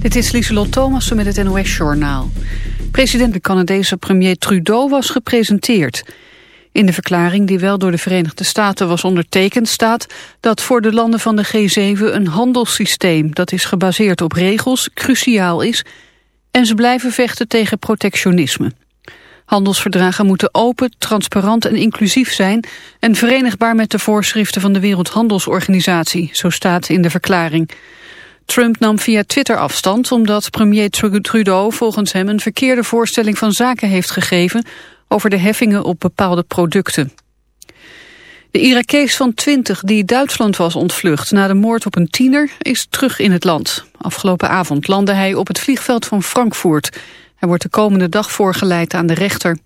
Dit is Lieselot Thomassen met het NOS-journaal. President de Canadese premier Trudeau was gepresenteerd. In de verklaring die wel door de Verenigde Staten was ondertekend staat dat voor de landen van de G7 een handelssysteem dat is gebaseerd op regels cruciaal is en ze blijven vechten tegen protectionisme. Handelsverdragen moeten open, transparant en inclusief zijn en verenigbaar met de voorschriften van de Wereldhandelsorganisatie, zo staat in de verklaring. Trump nam via Twitter afstand omdat premier Trudeau volgens hem een verkeerde voorstelling van zaken heeft gegeven over de heffingen op bepaalde producten. De Irakees van 20 die Duitsland was ontvlucht na de moord op een tiener is terug in het land. Afgelopen avond landde hij op het vliegveld van Frankfurt. Hij wordt de komende dag voorgeleid aan de rechter.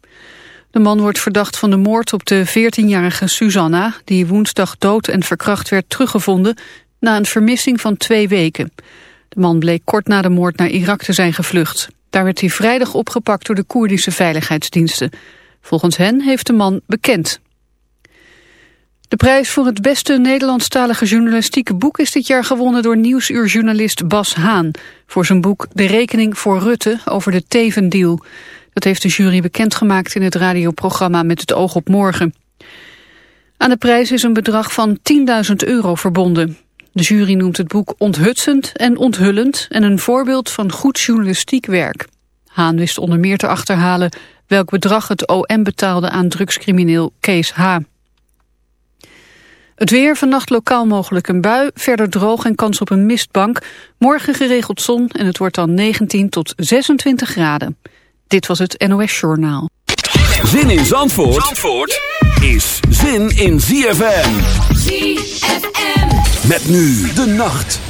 De man wordt verdacht van de moord op de 14-jarige Susanna... die woensdag dood en verkracht werd teruggevonden na een vermissing van twee weken. De man bleek kort na de moord naar Irak te zijn gevlucht. Daar werd hij vrijdag opgepakt door de Koerdische veiligheidsdiensten. Volgens hen heeft de man bekend. De prijs voor het beste Nederlandstalige journalistieke boek is dit jaar gewonnen door nieuwsuurjournalist Bas Haan voor zijn boek De Rekening voor Rutte over de Tevendeal. Dat heeft de jury bekendgemaakt in het radioprogramma Met het oog op morgen. Aan de prijs is een bedrag van 10.000 euro verbonden. De jury noemt het boek onthutsend en onthullend en een voorbeeld van goed journalistiek werk. Haan wist onder meer te achterhalen welk bedrag het OM betaalde aan drugscrimineel Kees H. Het weer, vannacht lokaal mogelijk een bui, verder droog en kans op een mistbank. Morgen geregeld zon en het wordt dan 19 tot 26 graden. Dit was het NOS Journaal. Zin in Zandvoort, Zandvoort is zin in ZFM. ZFM. Met nu de nacht.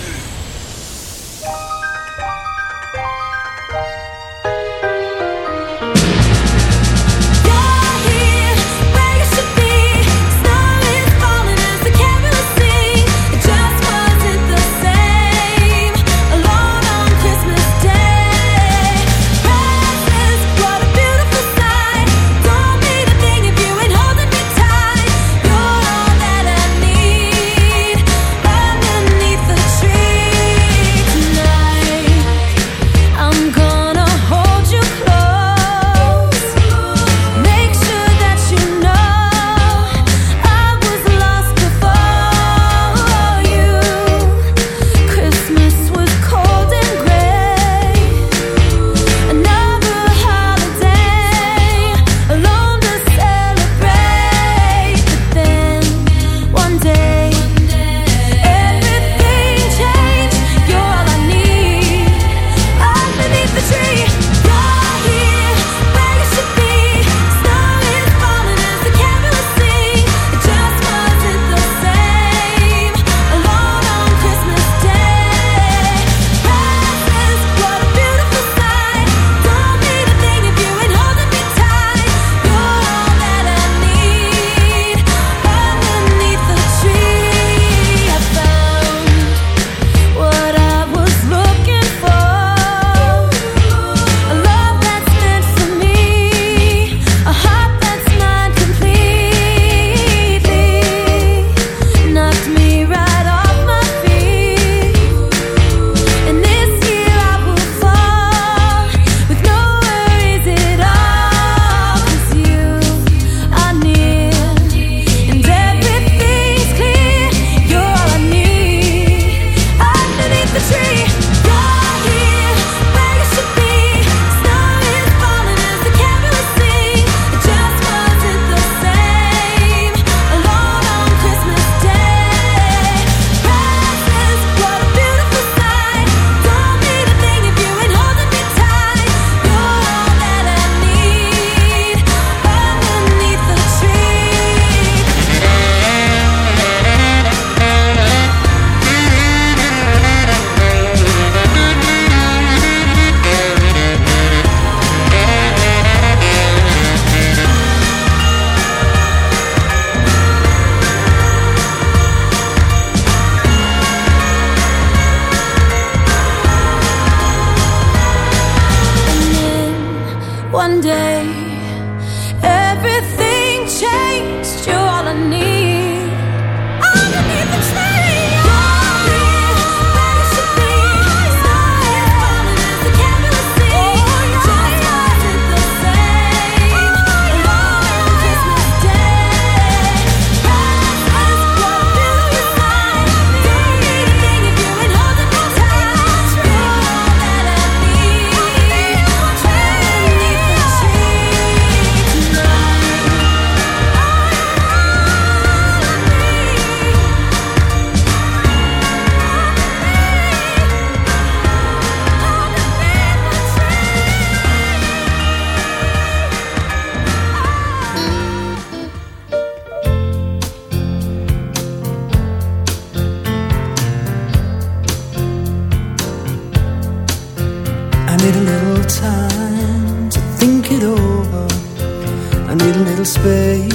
Space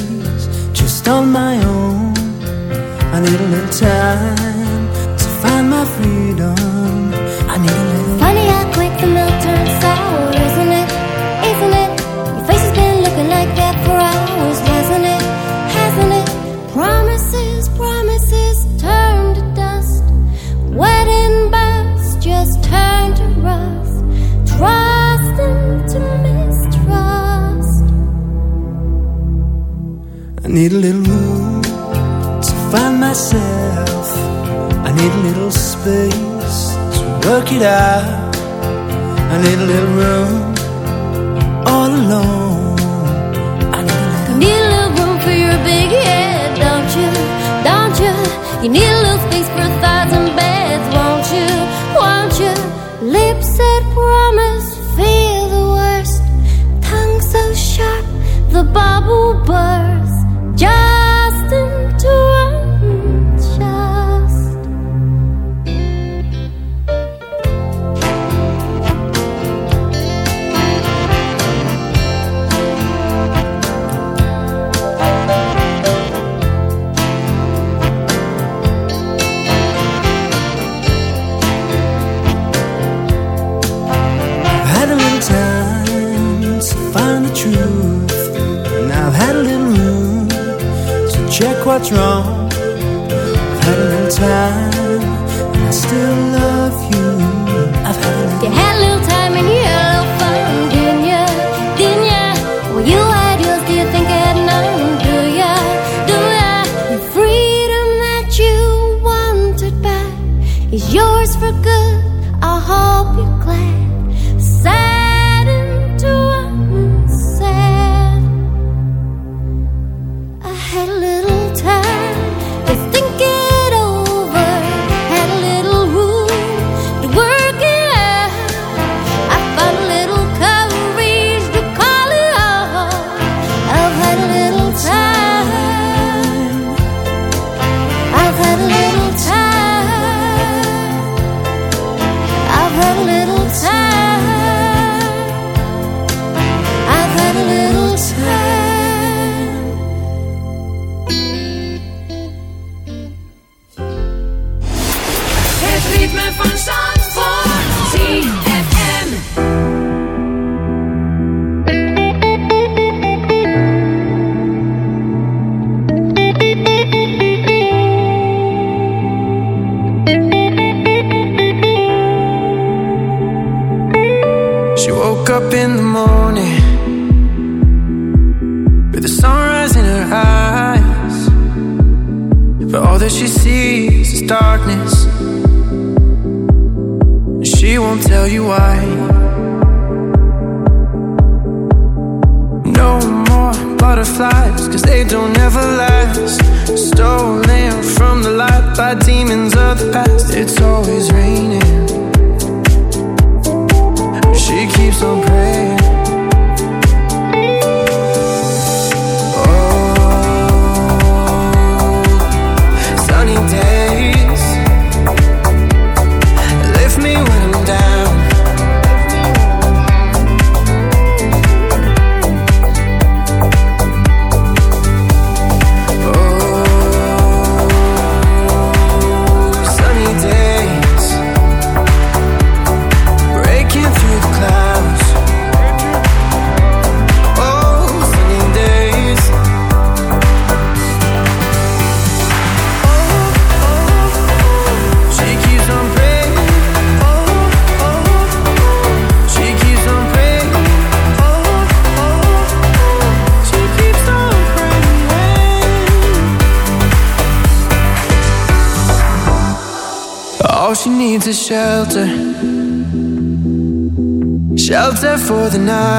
the night.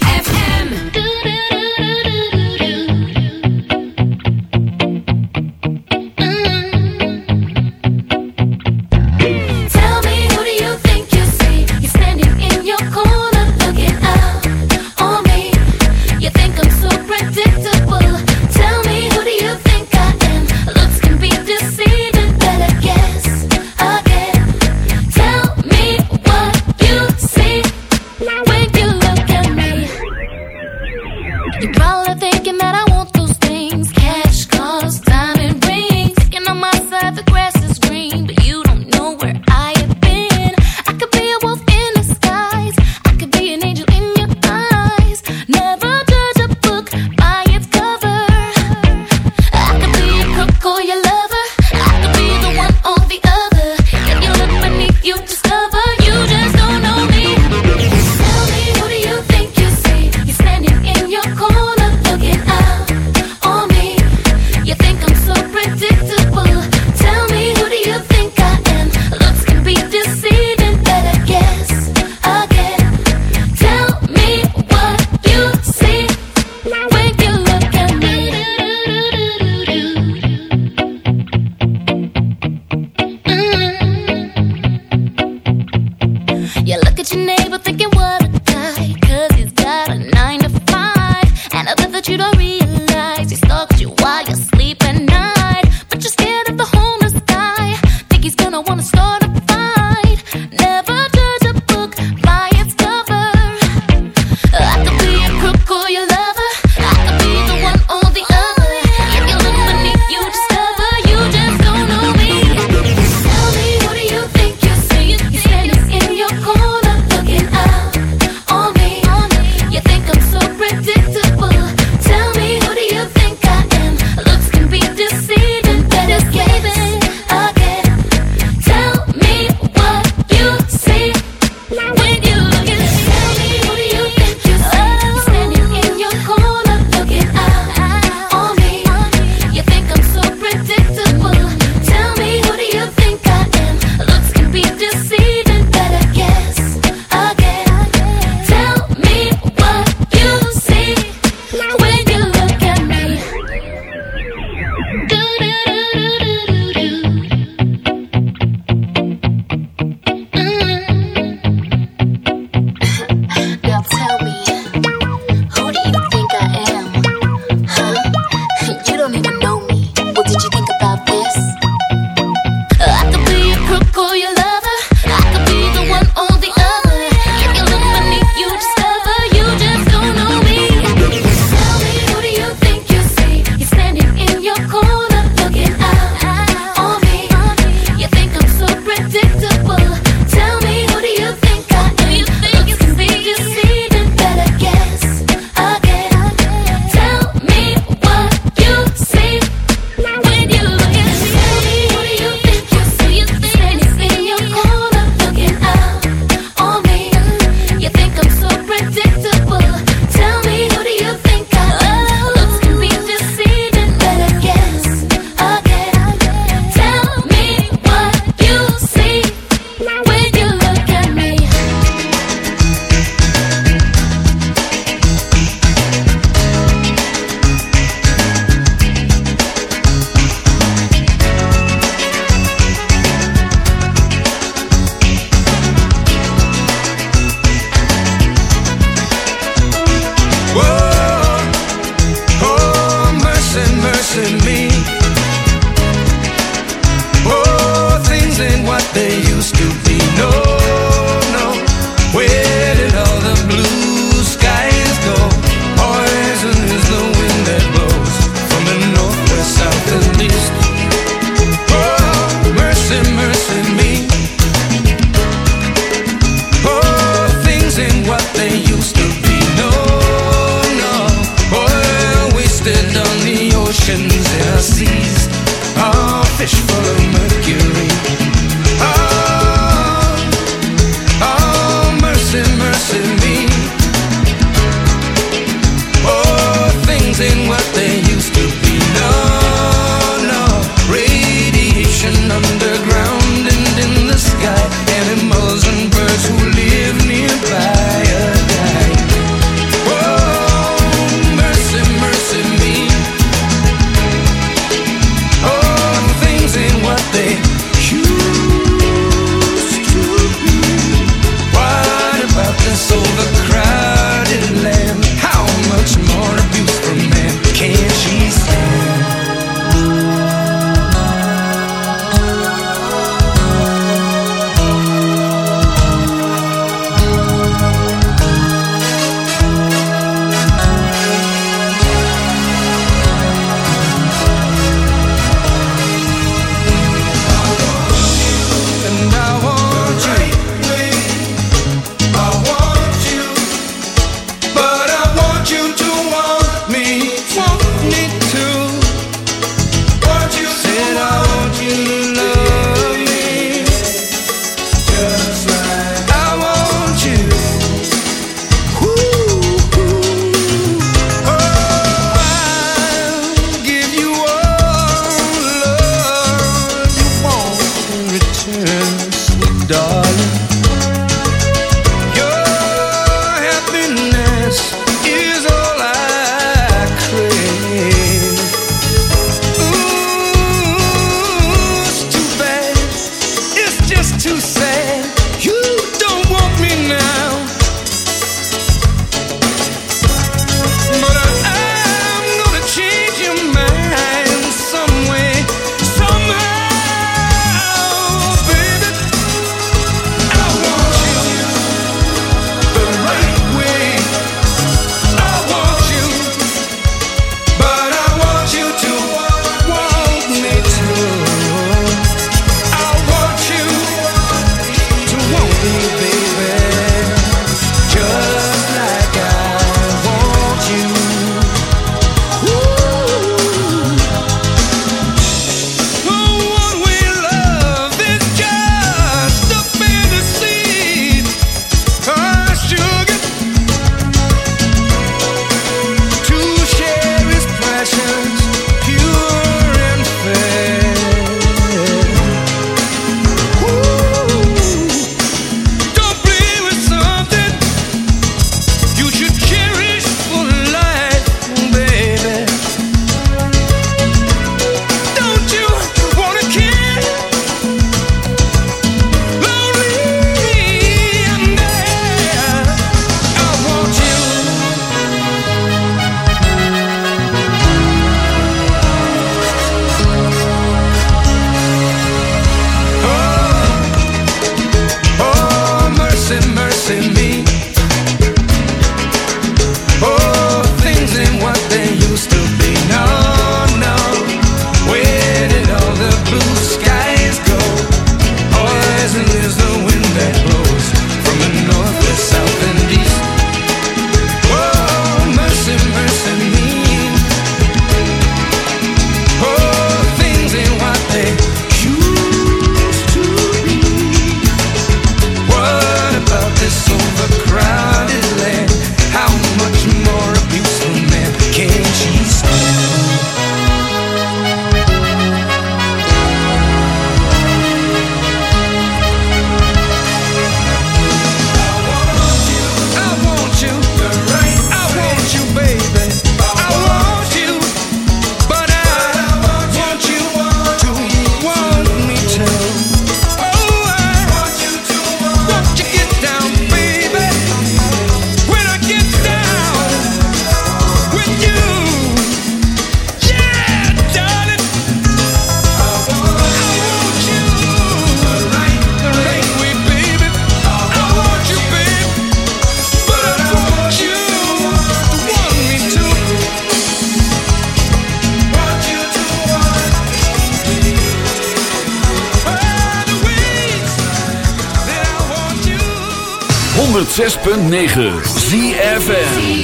106.9 ZFN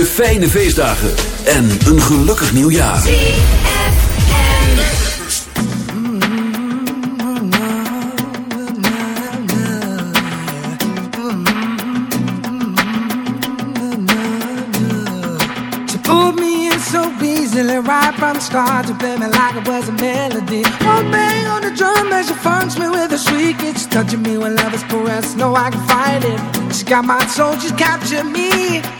je fijne feestdagen en een gelukkig nieuwjaar. Right from the start to play me like it was a melody. One bang on the drum as she funks me with a shriek. It's touching me when love is caressed. No, I can fight it. She got my soul, she's captured me.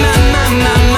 my, my, my, my.